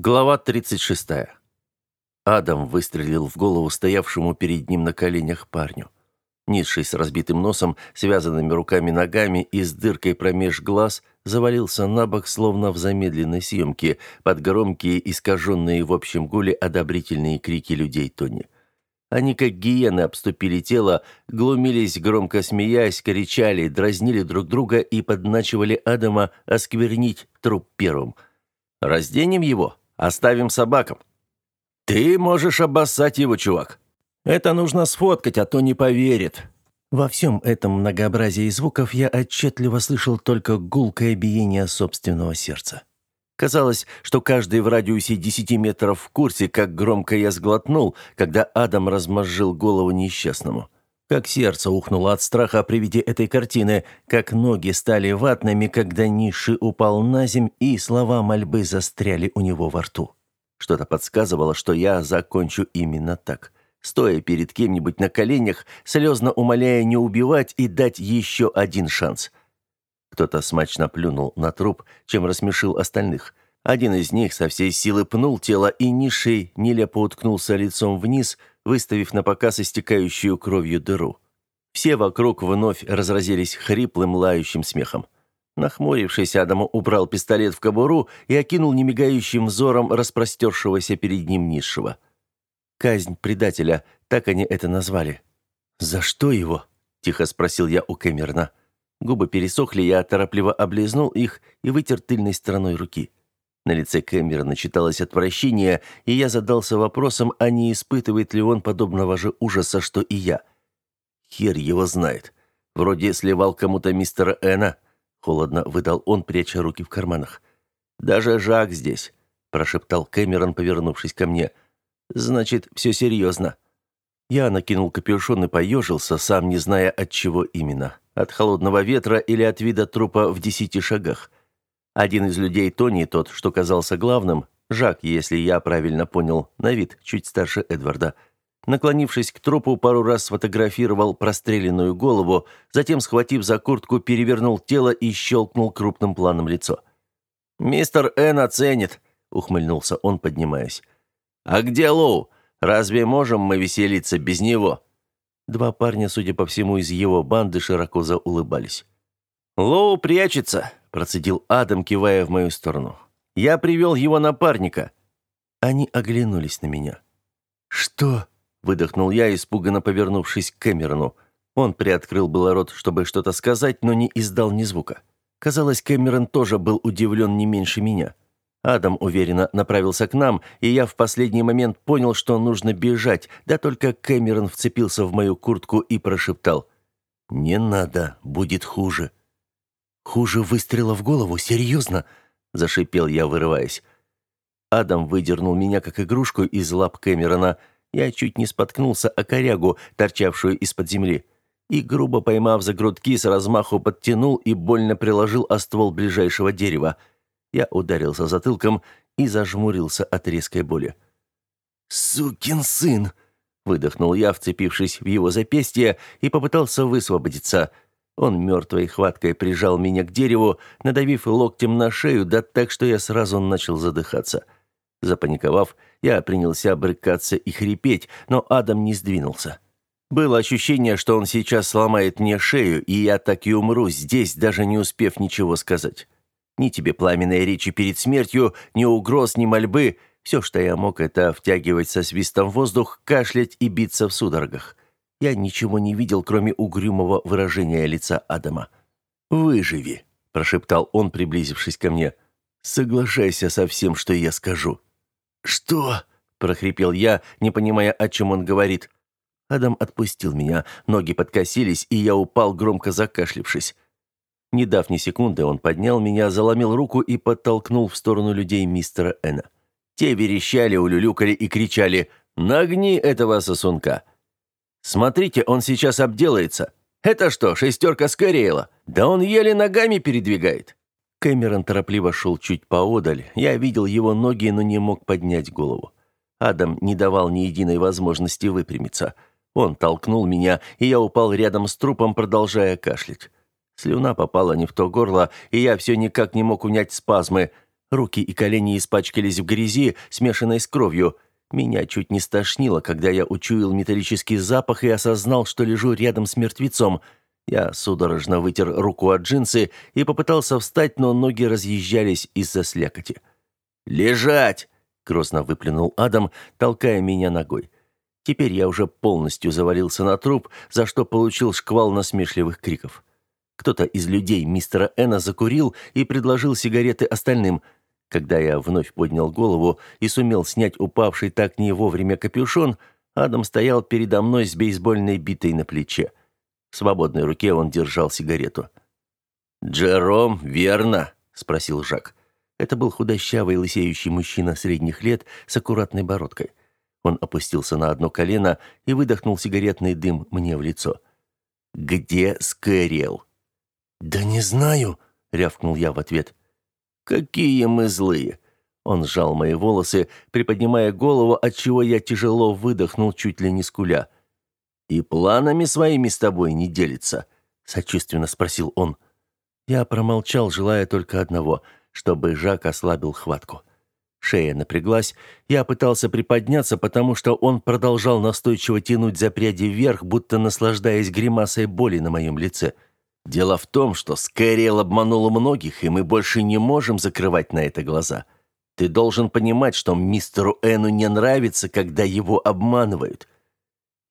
Глава 36. Адам выстрелил в голову стоявшему перед ним на коленях парню. Низший с разбитым носом, связанными руками-ногами и с дыркой промеж глаз, завалился на бок, словно в замедленной съемке, под громкие, искаженные в общем гуле одобрительные крики людей Тони. Они, как гиены, обступили тело, глумились, громко смеясь, кричали, дразнили друг друга и подначивали Адама осквернить труп первым. «Разденем его?» Оставим собакам. Ты можешь обоссать его, чувак. Это нужно сфоткать, а то не поверит. Во всем этом многообразии звуков я отчетливо слышал только гулкое биение собственного сердца. Казалось, что каждый в радиусе десяти метров в курсе, как громко я сглотнул, когда Адам размозжил голову несчастному. Как сердце ухнуло от страха при виде этой картины, как ноги стали ватными, когда Ниши упал на земь и слова мольбы застряли у него во рту. Что-то подсказывало, что я закончу именно так. Стоя перед кем-нибудь на коленях, слезно умоляя не убивать и дать еще один шанс. Кто-то смачно плюнул на труп, чем рассмешил остальных. Один из них со всей силы пнул тело, и Нишей нелепо уткнулся лицом вниз, выставив на показ истекающую кровью дыру. Все вокруг вновь разразились хриплым лающим смехом. Нахмурившись, Адаму убрал пистолет в кобуру и окинул немигающим взором распростершегося перед ним низшего. «Казнь предателя», так они это назвали. «За что его?» – тихо спросил я у Кэмерна. Губы пересохли, я торопливо облизнул их и вытер тыльной стороной руки. На лице Кэмерона читалось отвращение, и я задался вопросом, а не испытывает ли он подобного же ужаса, что и я. Хер его знает. Вроде сливал кому-то мистера Эна. Холодно выдал он, пряча руки в карманах. «Даже Жак здесь», – прошептал Кэмерон, повернувшись ко мне. «Значит, все серьезно». Я накинул капюшон и поежился, сам не зная, от чего именно. От холодного ветра или от вида трупа в десяти шагах. Один из людей Тони, тот, что казался главным, Жак, если я правильно понял, на вид чуть старше Эдварда, наклонившись к трупу, пару раз сфотографировал простреленную голову, затем, схватив за куртку, перевернул тело и щелкнул крупным планом лицо. «Мистер Н оценит», — ухмыльнулся он, поднимаясь. «А где Лоу? Разве можем мы веселиться без него?» Два парня, судя по всему, из его банды широко заулыбались. «Лоу прячется», процедил Адам, кивая в мою сторону. Я привел его напарника. Они оглянулись на меня. Что? выдохнул я, испуганно повернувшись к Кэмерону. Он приоткрыл было рот, чтобы что-то сказать, но не издал ни звука. Казалось, Кэмерон тоже был удивлен не меньше меня. Адам уверенно направился к нам, и я в последний момент понял, что нужно бежать, да только Кэмерон вцепился в мою куртку и прошептал: "Не надо, будет хуже". «Хуже выстрела в голову? Серьезно?» – зашипел я, вырываясь. Адам выдернул меня как игрушку из лап Кэмерона. Я чуть не споткнулся о корягу, торчавшую из-под земли. И, грубо поймав за грудки, с размаху подтянул и больно приложил о ствол ближайшего дерева. Я ударился затылком и зажмурился от резкой боли. «Сукин сын!» – выдохнул я, вцепившись в его запястье, и попытался высвободиться – он мертвой хваткой прижал меня к дереву, надавив локтем на шею, да так, что я сразу начал задыхаться. Запаниковав, я принялся брыкаться и хрипеть, но Адам не сдвинулся. Было ощущение, что он сейчас сломает мне шею, и я так и умру здесь, даже не успев ничего сказать. Ни тебе пламенной речи перед смертью, ни угроз, ни мольбы. Все, что я мог, это втягивать со свистом воздух, кашлять и биться в судорогах. Я ничего не видел, кроме угрюмого выражения лица Адама. «Выживи», – прошептал он, приблизившись ко мне. «Соглашайся со всем, что я скажу». «Что?» – прохрипел я, не понимая, о чем он говорит. Адам отпустил меня, ноги подкосились, и я упал, громко закашлившись. Не дав ни секунды, он поднял меня, заломил руку и подтолкнул в сторону людей мистера Эна. Те верещали, улюлюкали и кричали «Нагни этого сосунка!» Смотрите, он сейчас обделается. Это что, шестерка Скорейла? Да он еле ногами передвигает. Кэмерон торопливо шел чуть поодаль. Я видел его ноги, но не мог поднять голову. Адам не давал ни единой возможности выпрямиться. Он толкнул меня, и я упал рядом с трупом, продолжая кашлять. Слюна попала не в то горло, и я все никак не мог унять спазмы. Руки и колени испачкались в грязи, смешанной с кровью. Меня чуть не стошнило, когда я учуял металлический запах и осознал, что лежу рядом с мертвецом. Я судорожно вытер руку от джинсы и попытался встать, но ноги разъезжались из-за слякоти. «Лежать!» — грозно выплюнул Адам, толкая меня ногой. Теперь я уже полностью завалился на труп, за что получил шквал насмешливых криков. Кто-то из людей мистера Эна закурил и предложил сигареты остальным. Когда я вновь поднял голову и сумел снять упавший так не вовремя капюшон, Адам стоял передо мной с бейсбольной битой на плече. В свободной руке он держал сигарету. «Джером, верно?» — спросил Жак. Это был худощавый лысеющий мужчина средних лет с аккуратной бородкой. Он опустился на одно колено и выдохнул сигаретный дым мне в лицо. «Где Скэриэл?» «Да не знаю», — рявкнул я в ответ. «Какие мы злые!» Он сжал мои волосы, приподнимая голову, отчего я тяжело выдохнул, чуть ли не скуля. «И планами своими с тобой не делится?» — сочувственно спросил он. Я промолчал, желая только одного — чтобы Жак ослабил хватку. Шея напряглась. Я пытался приподняться, потому что он продолжал настойчиво тянуть за пряди вверх, будто наслаждаясь гримасой боли на моем лице. Дело в том, что Скэриэл обманула многих, и мы больше не можем закрывать на это глаза. Ты должен понимать, что мистеру Эну не нравится, когда его обманывают.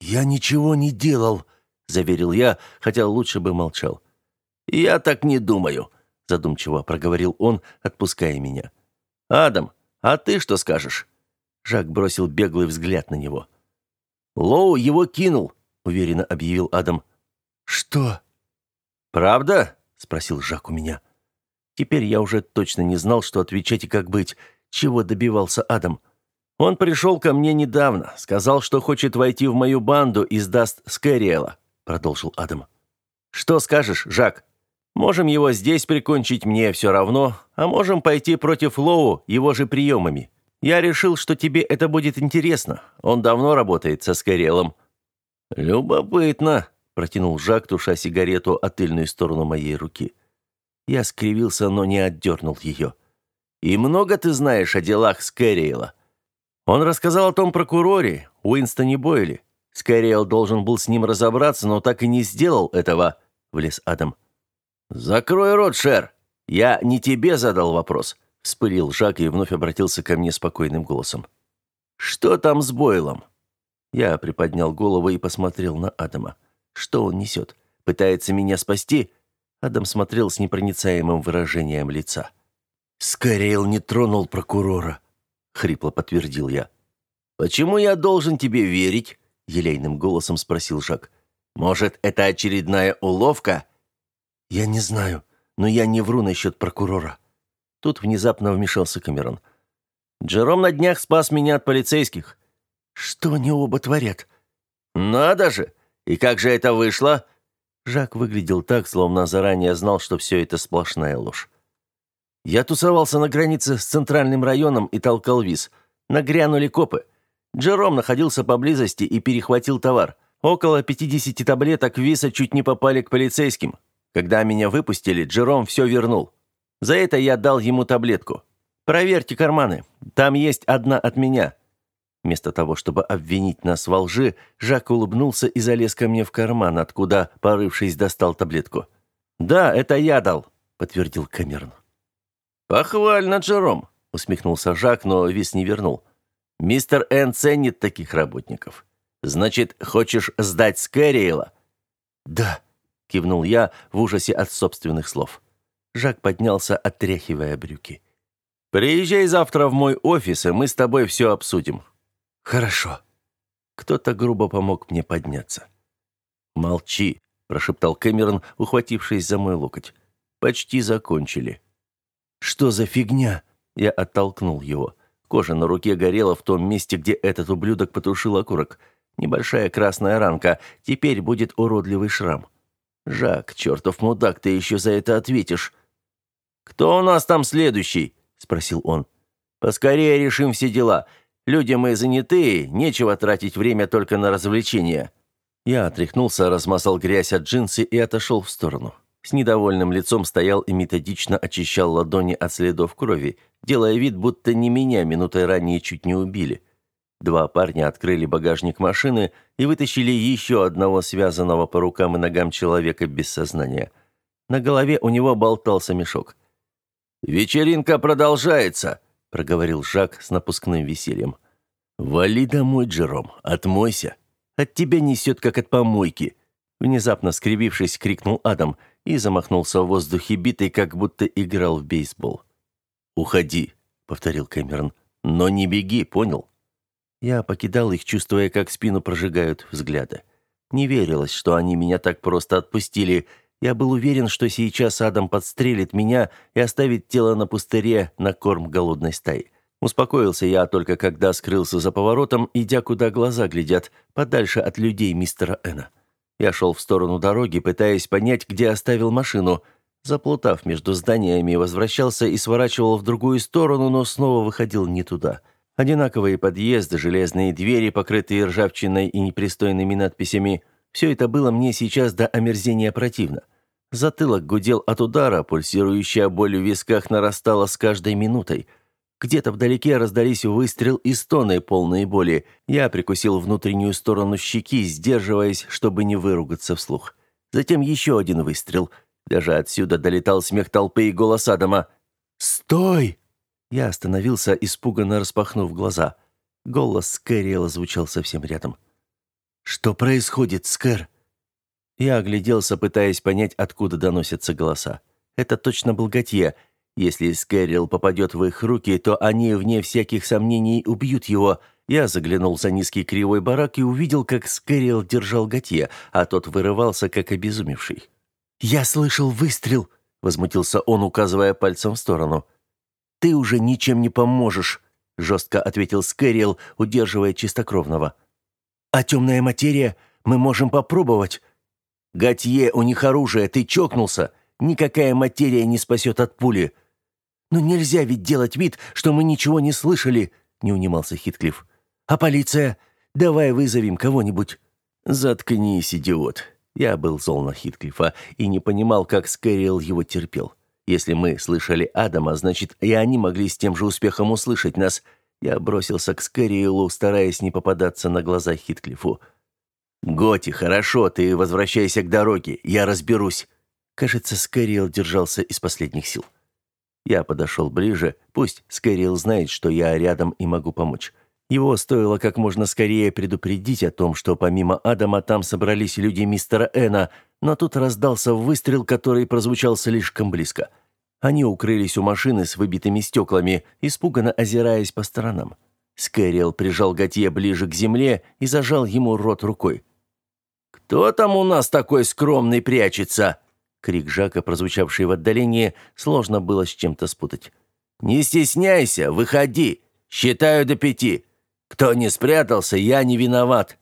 «Я ничего не делал», — заверил я, хотя лучше бы молчал. «Я так не думаю», — задумчиво проговорил он, отпуская меня. «Адам, а ты что скажешь?» Жак бросил беглый взгляд на него. «Лоу его кинул», — уверенно объявил Адам. «Что?» «Правда?» — спросил Жак у меня. Теперь я уже точно не знал, что отвечать и как быть, чего добивался Адам. «Он пришел ко мне недавно, сказал, что хочет войти в мою банду и сдаст Скэриэла», — продолжил Адам. «Что скажешь, Жак?» Можем его здесь прикончить, мне все равно, а можем пойти против Лоу его же приемами. Я решил, что тебе это будет интересно. Он давно работает со Скорелом». «Любопытно», — протянул Жак, туша сигарету о сторону моей руки. Я скривился, но не отдернул ее. «И много ты знаешь о делах Скэриэла?» Он рассказал о том прокуроре, Уинстоне Бойле. Скэриэл должен был с ним разобраться, но так и не сделал этого, — влез Адам. «Закрой рот, Шер! Я не тебе задал вопрос», — вспылил Жак и вновь обратился ко мне спокойным голосом. «Что там с Бойлом?» Я приподнял голову и посмотрел на Адама. «Что он несет? Пытается меня спасти?» Адам смотрел с непроницаемым выражением лица. «Скорейл не тронул прокурора», — хрипло подтвердил я. «Почему я должен тебе верить?» — елейным голосом спросил Жак. «Может, это очередная уловка?» «Я не знаю, но я не вру насчет прокурора». Тут внезапно вмешался Камерон. «Джером на днях спас меня от полицейских». «Что они оба творят?» «Надо же! И как же это вышло?» Жак выглядел так, словно заранее знал, что все это сплошная ложь. «Я тусовался на границе с центральным районом и толкал виз. Нагрянули копы. Джером находился поблизости и перехватил товар. Около 50 таблеток виса чуть не попали к полицейским. Когда меня выпустили, Джером все вернул. За это я дал ему таблетку. Проверьте карманы. Там есть одна от меня. Вместо того, чтобы обвинить нас во лжи, Жак улыбнулся и залез ко мне в карман, откуда, порывшись, достал таблетку. «Да, это я дал», — подтвердил Кэмерон. «Похвально, Джером», — усмехнулся Жак, но вис не вернул. «Мистер Н ценит таких работников. Значит, хочешь сдать Скэриэла?» «Да», — кивнул я в ужасе от собственных слов. Жак поднялся, отряхивая брюки. «Приезжай завтра в мой офис, и мы с тобой все обсудим». «Хорошо». Кто-то грубо помог мне подняться. «Молчи», — прошептал Кэмерон, ухватившись за мой локоть. «Почти закончили». «Что за фигня?» Я оттолкнул его. Кожа на руке горела в том месте, где этот ублюдок потушил окурок. Небольшая красная ранка. Теперь будет уродливый шрам. «Жак, чертов мудак, ты еще за это ответишь». «Кто у нас там следующий?» — спросил он. «Поскорее решим все дела. Люди мы занятые, нечего тратить время только на развлечения». Я отряхнулся, размазал грязь от джинсы и отошел в сторону. с недовольным лицом стоял и методично очищал ладони от следов крови, делая вид, будто не меня минутой ранее чуть не убили. Два парня открыли багажник машины и вытащили еще одного связанного по рукам и ногам человека без сознания. На голове у него болтался мешок. «Вечеринка продолжается», — проговорил Жак с напускным весельем. «Вали домой, Джером, отмойся. От тебя несет, как от помойки», — внезапно скривившись, крикнул Адам и замахнулся в воздухе битой, как будто играл в бейсбол. «Уходи», — повторил Кэмерон, — «но не беги, понял?» Я покидал их, чувствуя, как спину прожигают взгляды. Не верилось, что они меня так просто отпустили. Я был уверен, что сейчас Адам подстрелит меня и оставит тело на пустыре на корм голодной стаи. Успокоился я только когда скрылся за поворотом, идя куда глаза глядят, подальше от людей мистера Эна. Я шел в сторону дороги, пытаясь понять, где оставил машину. Заплутав между зданиями, возвращался и сворачивал в другую сторону, но снова выходил не туда. — Одинаковые подъезды, железные двери, покрытые ржавчиной и непристойными надписями. Все это было мне сейчас до омерзения противно. Затылок гудел от удара, пульсирующая боль в висках нарастала с каждой минутой. Где-то вдалеке раздались выстрел и стоны, полные боли. Я прикусил внутреннюю сторону щеки, сдерживаясь, чтобы не выругаться вслух. Затем еще один выстрел. Даже отсюда долетал смех толпы и голос Адама. «Стой!» Я остановился, испуганно распахнув глаза. Голос Скэриэла звучал совсем рядом. «Что происходит, Скэр?» Я огляделся, пытаясь понять, откуда доносятся голоса. Это точно был Готье. Если Скэрилл попадет в их руки, то они, вне всяких сомнений, убьют его. Я заглянул за низкий кривой барак и увидел, как Скэрилл держал Готье, а тот вырывался, как обезумевший. «Я слышал выстрел!» — возмутился он, указывая пальцем в сторону ты уже ничем не поможешь», — жестко ответил Скэриэл, удерживая чистокровного. «А темная материя? Мы можем попробовать». «Готье, у них оружие, ты чокнулся. Никакая материя не спасет от пули». «Но нельзя ведь делать вид, что мы ничего не слышали», — не унимался Хитклифф. «А полиция? Давай вызовем кого-нибудь». «Заткнись, идиот». Я был зол на Хитклиффа и не понимал, как Скэриэл его терпел. Если мы слышали Адама, значит, и они могли с тем же успехом услышать нас. Я бросился к Скэриэлу, стараясь не попадаться на глаза Хитклифу. «Готи, хорошо, ты возвращайся к дороге, я разберусь». Кажется, Скэриэл держался из последних сил. Я подошел ближе, пусть Скэриэл знает, что я рядом и могу помочь. Его стоило как можно скорее предупредить о том, что помимо Адама там собрались люди мистера Эна, но тут раздался выстрел, который прозвучал слишком близко. Они укрылись у машины с выбитыми стеклами, испуганно озираясь по сторонам. Скэриэл прижал Готье ближе к земле и зажал ему рот рукой. «Кто там у нас такой скромный прячется?» Крик Жака, прозвучавший в отдалении, сложно было с чем-то спутать. «Не стесняйся, выходи! Считаю до пяти! Кто не спрятался, я не виноват!»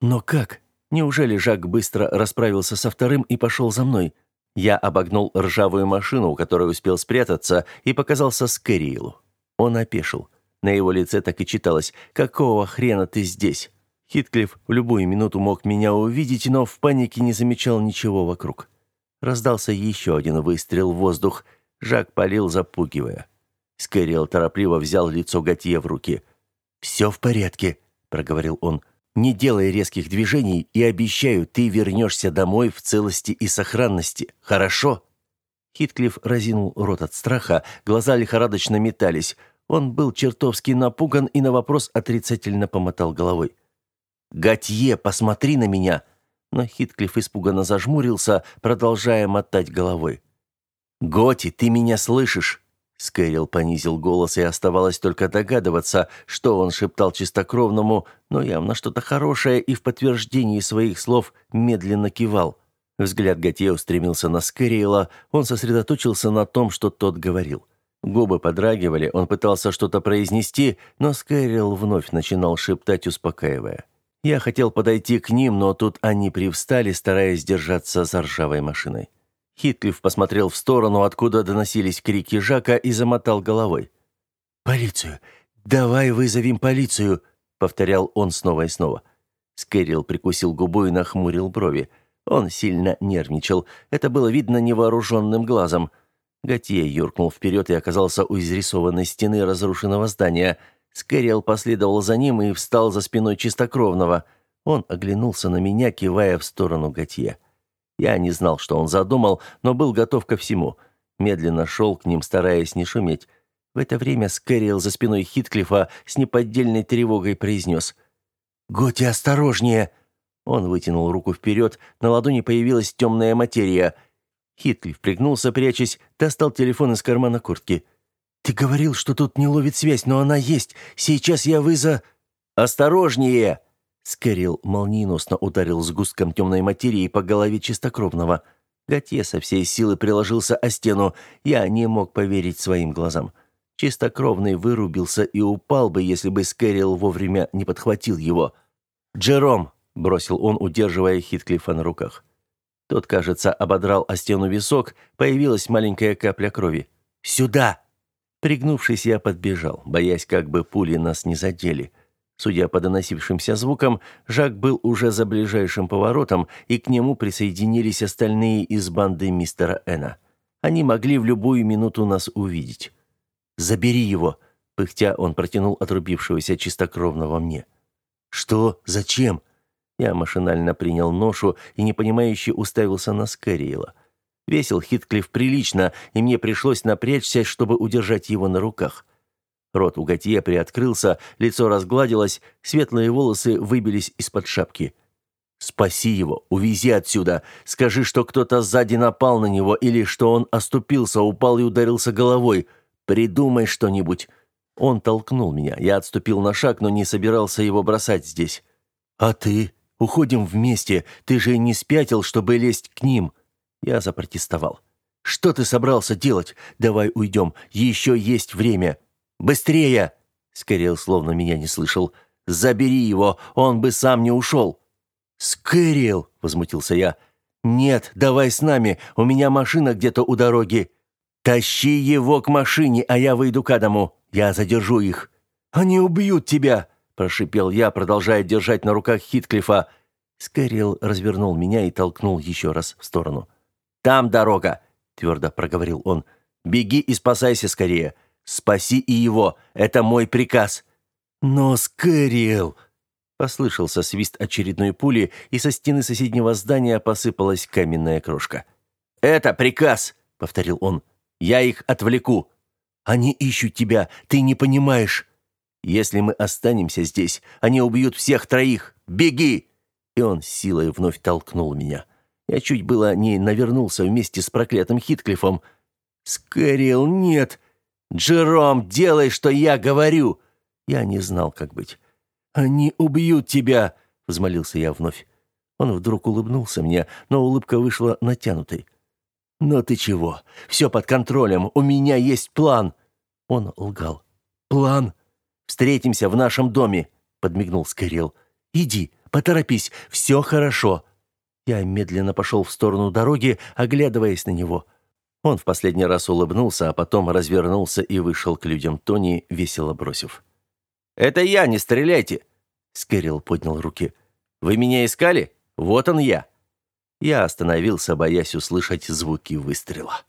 «Но как?» Неужели Жак быстро расправился со вторым и пошел за мной? Я обогнул ржавую машину, у которой успел спрятаться, и показался Скэриэлу. Он опешил. На его лице так и читалось «Какого хрена ты здесь?» Хитклифф в любую минуту мог меня увидеть, но в панике не замечал ничего вокруг. Раздался еще один выстрел в воздух. Жак полил, запугивая. Скэриэл торопливо взял лицо Готье в руки. «Все в порядке», — проговорил он. Не делай резких движений и обещаю, ты вернешься домой в целости и сохранности. Хорошо?» Хитклифф разинул рот от страха, глаза лихорадочно метались. Он был чертовски напуган и на вопрос отрицательно помотал головой. «Готье, посмотри на меня!» Но Хитклифф испуганно зажмурился, продолжая мотать головой. «Готи, ты меня слышишь?» Скэрилл понизил голос, и оставалось только догадываться, что он шептал чистокровному, но явно что-то хорошее и в подтверждении своих слов медленно кивал. Взгляд Готье устремился на Скэрилла, он сосредоточился на том, что тот говорил. Губы подрагивали, он пытался что-то произнести, но Скэрилл вновь начинал шептать, успокаивая. Я хотел подойти к ним, но тут они привстали, стараясь держаться за ржавой машиной. Хитклифф посмотрел в сторону, откуда доносились крики Жака, и замотал головой. «Полицию! Давай вызовем полицию!» — повторял он снова и снова. Скэрилл прикусил губу и нахмурил брови. Он сильно нервничал. Это было видно невооруженным глазом. Готье юркнул вперед и оказался у изрисованной стены разрушенного здания. Скэриэл последовал за ним и встал за спиной чистокровного. Он оглянулся на меня, кивая в сторону Готье. Я не знал, что он задумал, но был готов ко всему. Медленно шел к ним, стараясь не шуметь. В это время Скэриэл за спиной Хитклифа с неподдельной тревогой произнес «Готи, осторожнее!» Он вытянул руку вперед, на ладони появилась темная материя. Хитклифф пригнулся, прячась, достал телефон из кармана куртки. «Ты говорил, что тут не ловит связь, но она есть. Сейчас я выза...» «Осторожнее!» Скэрилл молниеносно ударил сгустком темной материи по голове чистокровного. Готье со всей силы приложился о стену. Я не мог поверить своим глазам. Чистокровный вырубился и упал бы, если бы Скэрилл вовремя не подхватил его. «Джером!» — бросил он, удерживая Хитклифа на руках. Тот, кажется, ободрал о стену висок, появилась маленькая капля крови. «Сюда!» Пригнувшись, я подбежал, боясь, как бы пули нас не задели. Судя по доносившимся звукам, Жак был уже за ближайшим поворотом, и к нему присоединились остальные из банды мистера Эна. Они могли в любую минуту нас увидеть. Забери его!» Пыхтя он протянул отрубившегося чистокровного мне. «Что? Зачем?» Я машинально принял ношу и непонимающе уставился на Скэриэла. Весил Хитклифф прилично, и мне пришлось напрячься, чтобы удержать его на руках. Рот у Готье приоткрылся, лицо разгладилось, светлые волосы выбились из-под шапки. «Спаси его, увези отсюда. Скажи, что кто-то сзади напал на него или что он оступился, упал и ударился головой. Придумай что-нибудь. Он толкнул меня. Я отступил на шаг, но не собирался его бросать здесь. А ты? Уходим вместе. Ты же не спятил, чтобы лезть к ним. Я запротестовал. Что ты собрался делать? Давай уйдем. Еще есть время. Быстрее! Скорел словно меня не слышал. Забери его, он бы сам не ушел. Скэрилл, возмутился я. Нет, давай с нами. У меня машина где-то у дороги. «Тащи его к машине, а я выйду к Адаму. Я задержу их». «Они убьют тебя!» – прошипел я, продолжая держать на руках Хитклифа. Скэрилл развернул меня и толкнул еще раз в сторону. «Там дорога!» – твердо проговорил он. «Беги и спасайся скорее. Спаси и его. Это мой приказ». «Но, Скэрилл!» Послышался свист очередной пули, и со стены соседнего здания посыпалась каменная крошка. «Это приказ!» — повторил он. Я их отвлеку. Они ищут тебя, ты не понимаешь. Если мы останемся здесь, они убьют всех троих. Беги!» И он силой вновь толкнул меня. Я чуть было не навернулся вместе с проклятым Хитклифом. «Скэрилл, нет! Джером, делай, что я говорю!» Я не знал, как быть. «Они убьют тебя!» — взмолился я вновь. Он вдруг улыбнулся мне, но улыбка вышла натянутой. «Но ты чего? Все под контролем. У меня есть план!» Он лгал. «План? Встретимся в нашем доме!» Подмигнул Скэрилл. «Иди, поторопись, все хорошо!» Я медленно пошел в сторону дороги, оглядываясь на него. Он в последний раз улыбнулся, а потом развернулся и вышел к людям Тони, весело бросив. «Это я, не стреляйте!» Скэрилл поднял руки. «Вы меня искали? Вот он я!» Я остановился, боясь услышать звуки выстрела.